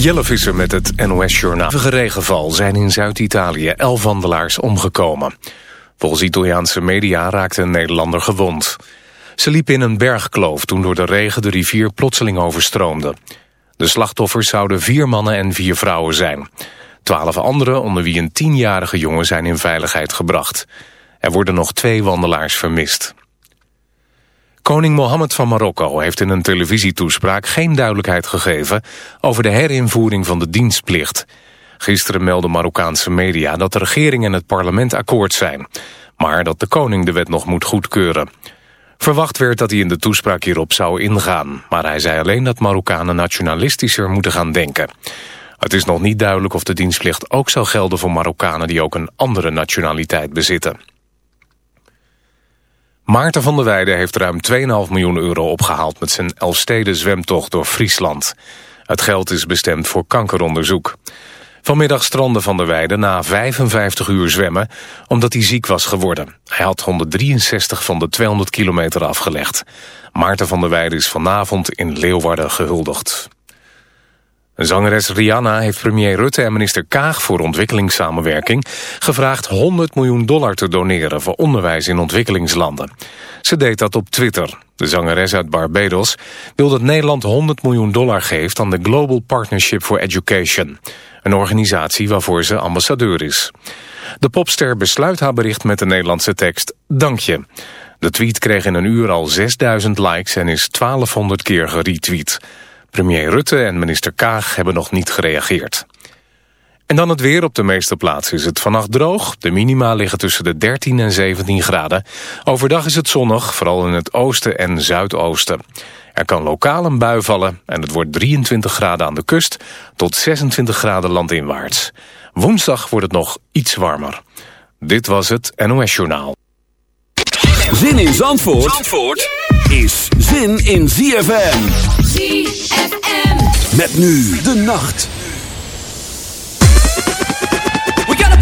Jelle Visser met het NOS-journaal. regenval zijn in Zuid-Italië elf wandelaars omgekomen. Volgens Italiaanse media raakte een Nederlander gewond. Ze liepen in een bergkloof toen door de regen de rivier plotseling overstroomde. De slachtoffers zouden vier mannen en vier vrouwen zijn. Twaalf anderen, onder wie een tienjarige jongen, zijn in veiligheid gebracht. Er worden nog twee wandelaars vermist. Koning Mohammed van Marokko heeft in een televisietoespraak geen duidelijkheid gegeven over de herinvoering van de dienstplicht. Gisteren meldden Marokkaanse media dat de regering en het parlement akkoord zijn, maar dat de koning de wet nog moet goedkeuren. Verwacht werd dat hij in de toespraak hierop zou ingaan, maar hij zei alleen dat Marokkanen nationalistischer moeten gaan denken. Het is nog niet duidelijk of de dienstplicht ook zal gelden voor Marokkanen die ook een andere nationaliteit bezitten. Maarten van der Weijden heeft ruim 2,5 miljoen euro opgehaald... met zijn Elfsteden zwemtocht door Friesland. Het geld is bestemd voor kankeronderzoek. Vanmiddag strandde van der Weijden na 55 uur zwemmen... omdat hij ziek was geworden. Hij had 163 van de 200 kilometer afgelegd. Maarten van der Weijden is vanavond in Leeuwarden gehuldigd. Zangeres Rihanna heeft premier Rutte en minister Kaag voor ontwikkelingssamenwerking gevraagd 100 miljoen dollar te doneren voor onderwijs in ontwikkelingslanden. Ze deed dat op Twitter. De zangeres uit Barbados wil dat Nederland 100 miljoen dollar geeft aan de Global Partnership for Education, een organisatie waarvoor ze ambassadeur is. De popster besluit haar bericht met de Nederlandse tekst Dank je. De tweet kreeg in een uur al 6000 likes en is 1200 keer geretweet. Premier Rutte en minister Kaag hebben nog niet gereageerd. En dan het weer. Op de meeste plaatsen is het vannacht droog. De minima liggen tussen de 13 en 17 graden. Overdag is het zonnig, vooral in het oosten en zuidoosten. Er kan lokaal een bui vallen en het wordt 23 graden aan de kust... tot 26 graden landinwaarts. Woensdag wordt het nog iets warmer. Dit was het NOS Journaal. Zin in Zandvoort, Zandvoort? is zin in ZFM. ZFM. Met nu de nacht. We got a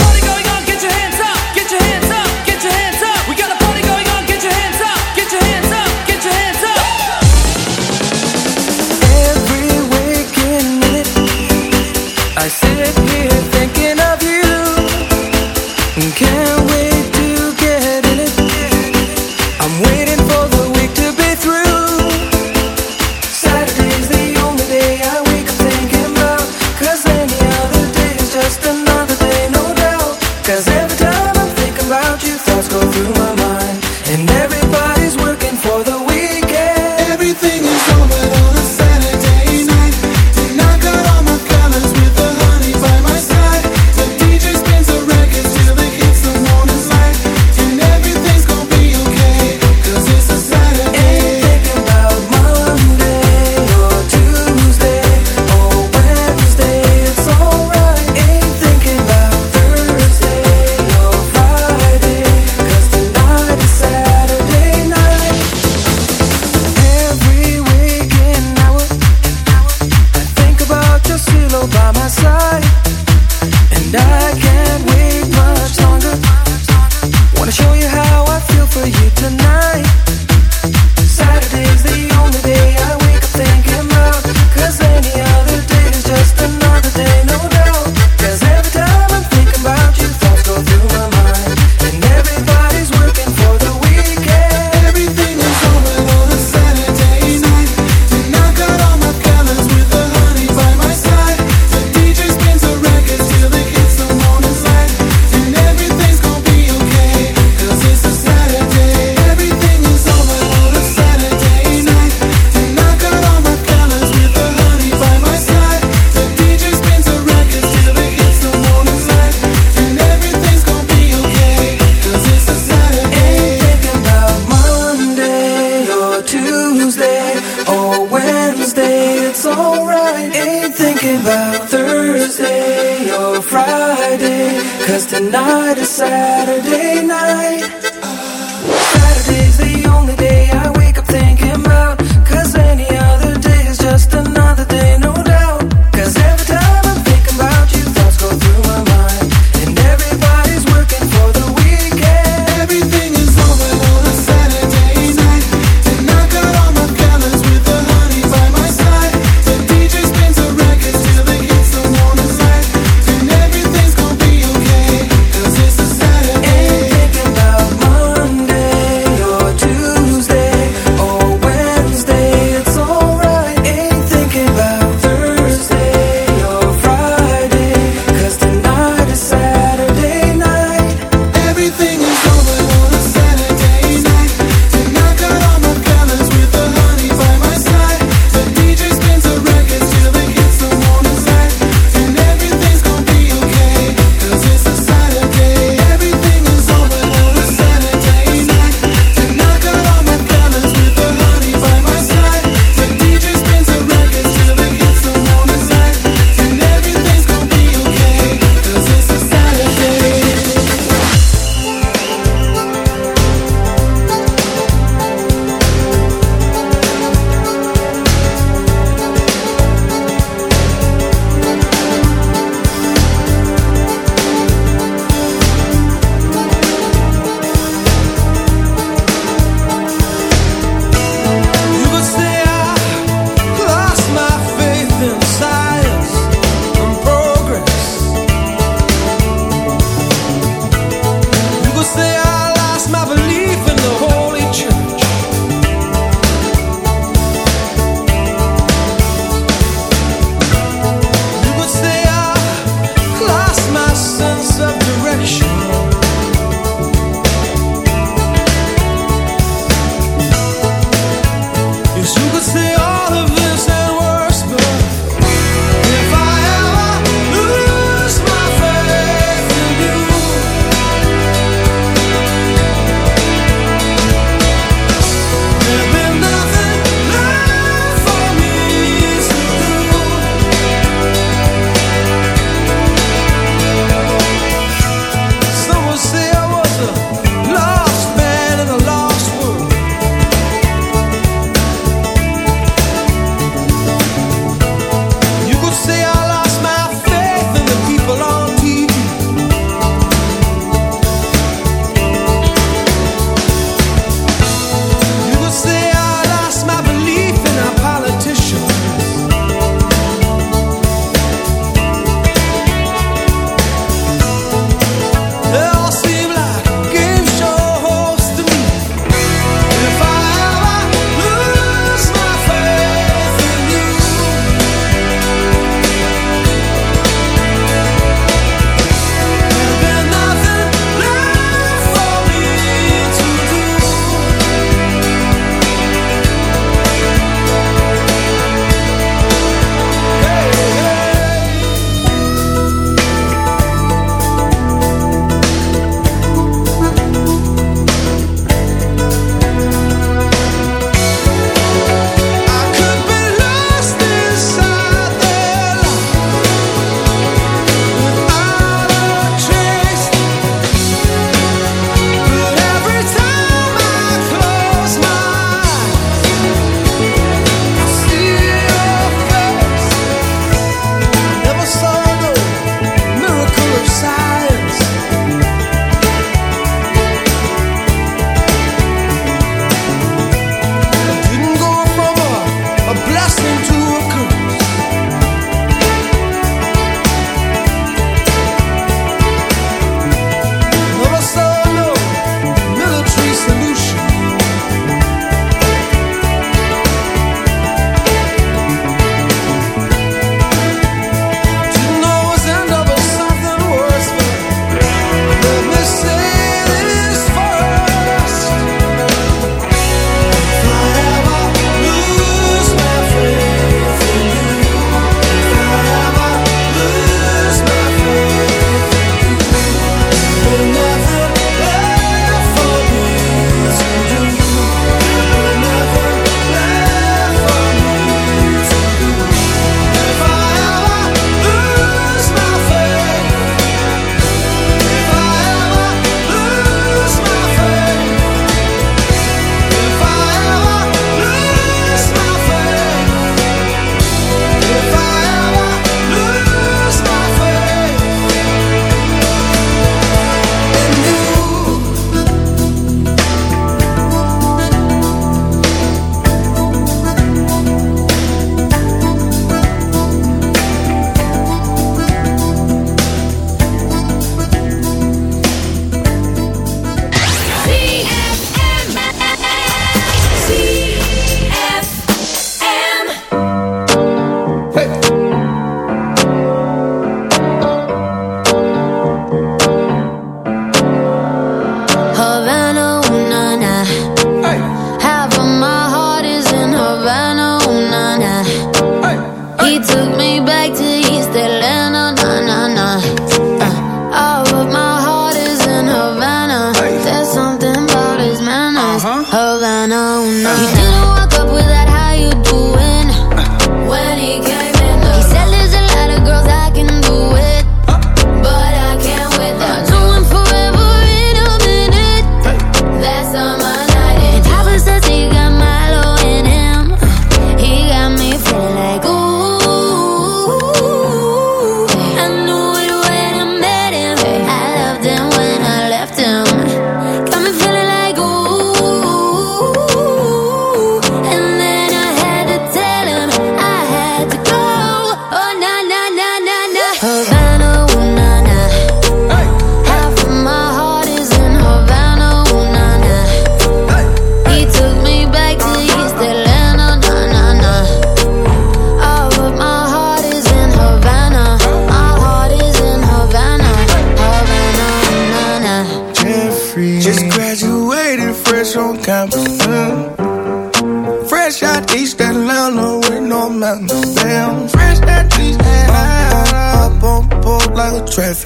12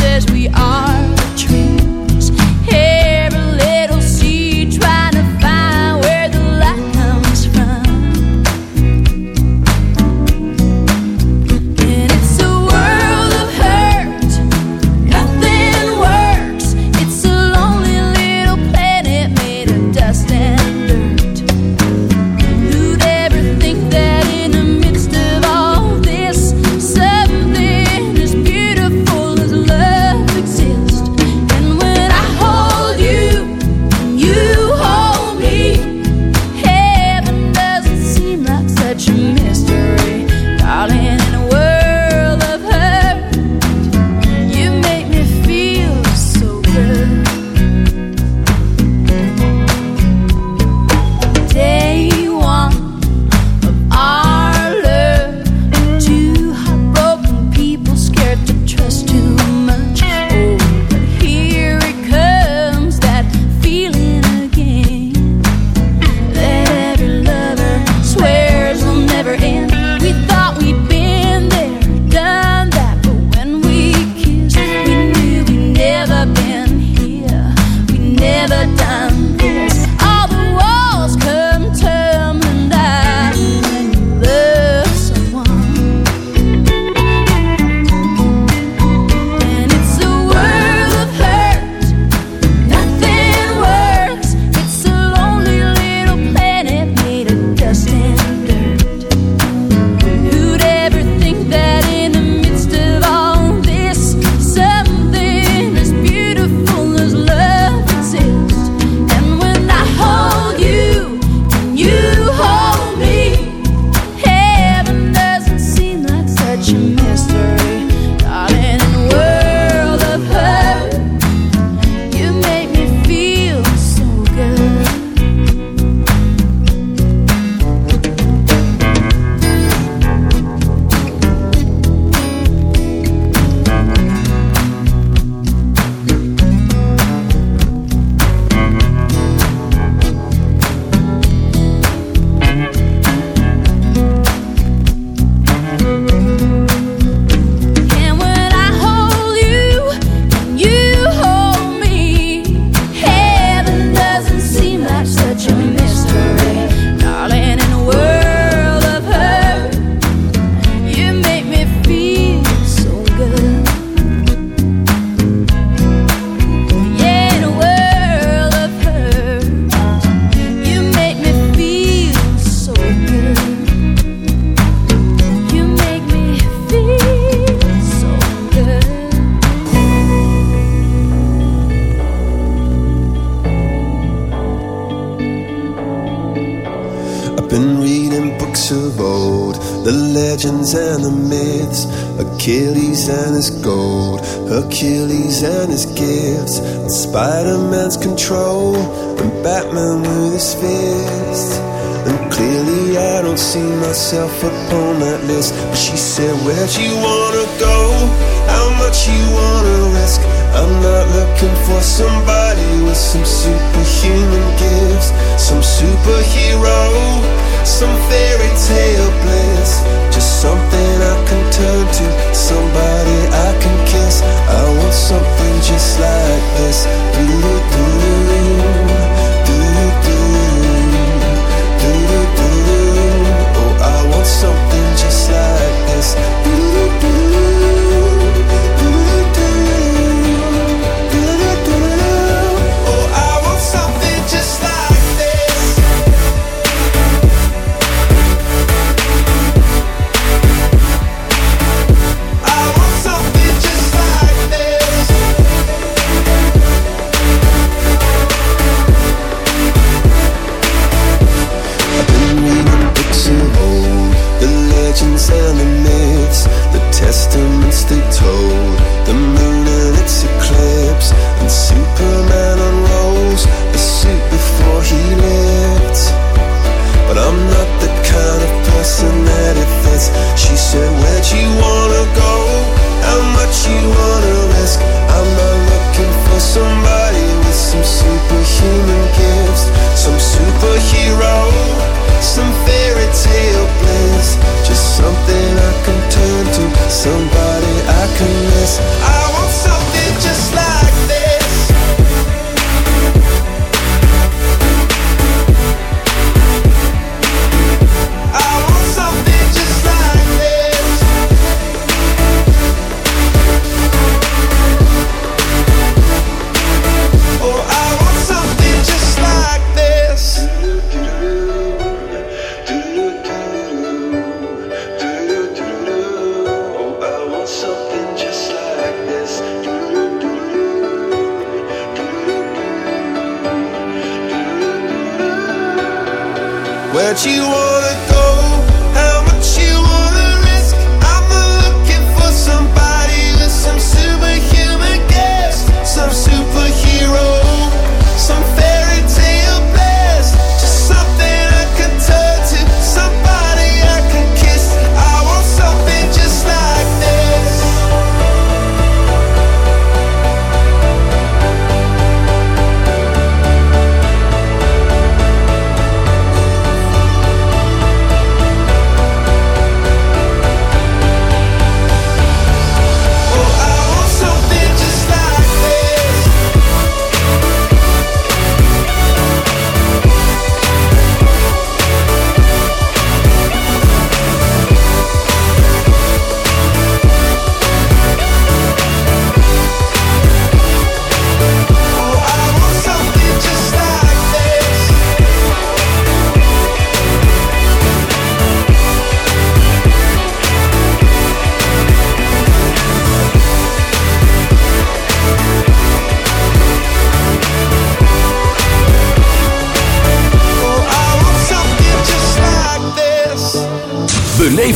As we are. she wanna go.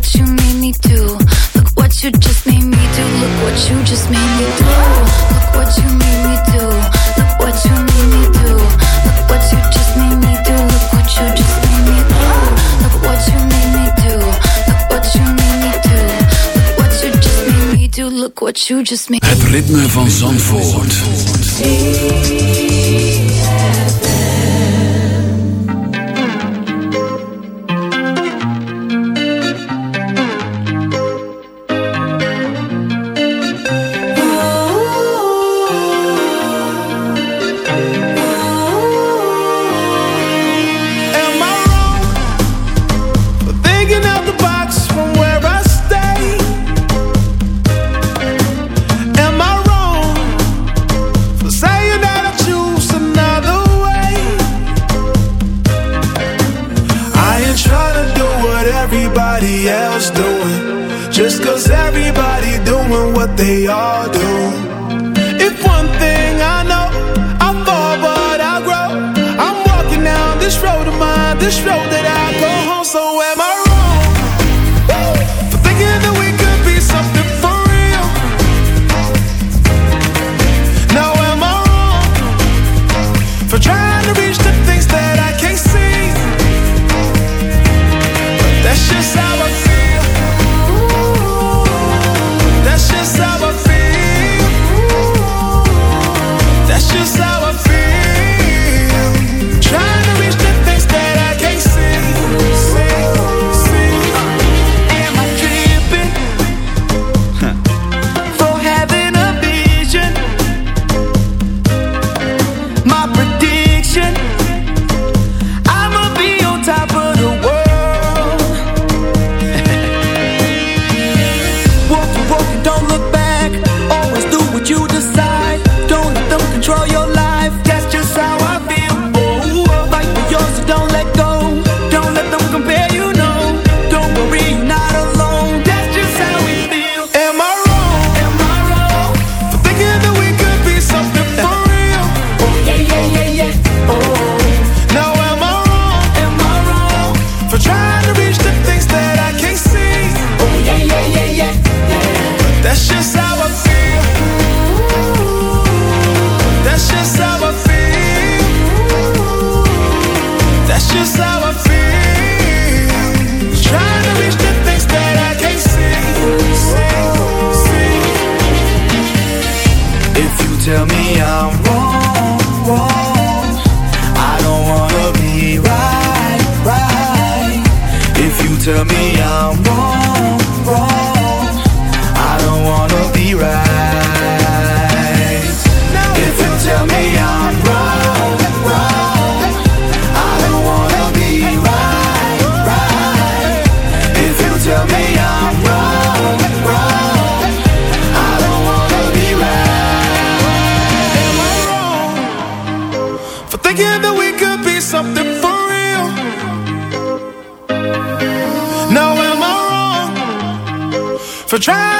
what you made me do. Look what you just made me do. Look what you just made me do. Look what you made me do. Look what you made me do. Look what you just made me do. Look what you just made me do. Look what you made me do. Look what you made me do. Look what you just made me do. Look what you just made. Het ritme van Zandvoort. For